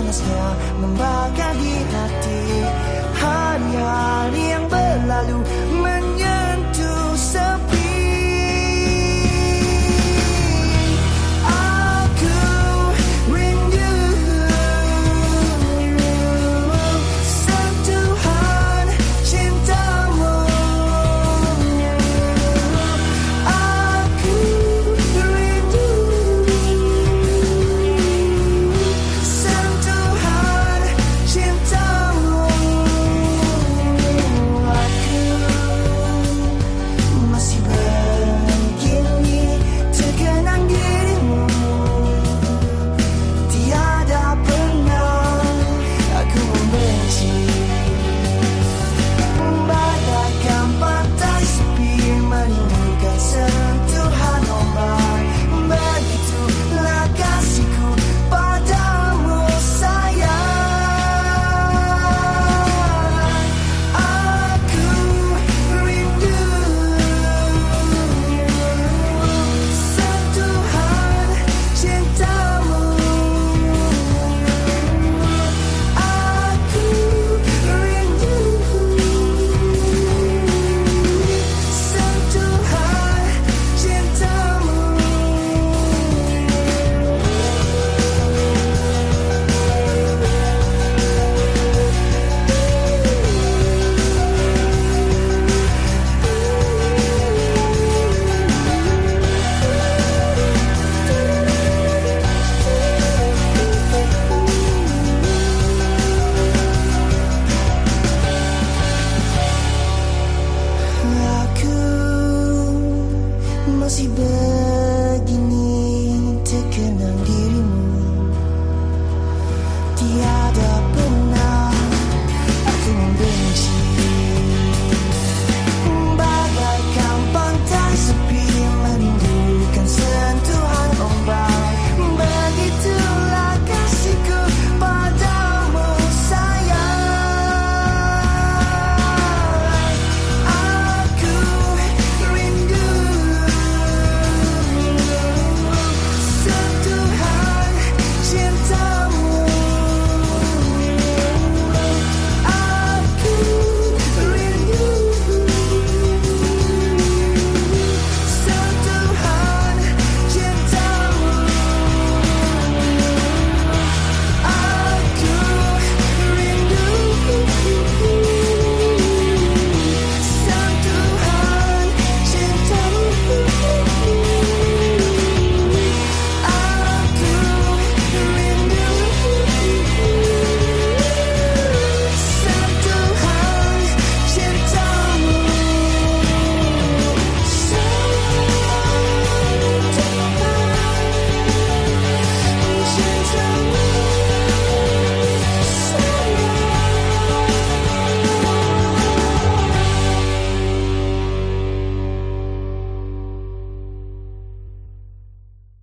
panasnya membakar di hati. Hari-hari yang berlalu masih begini terkenang dirimu Tiada pun.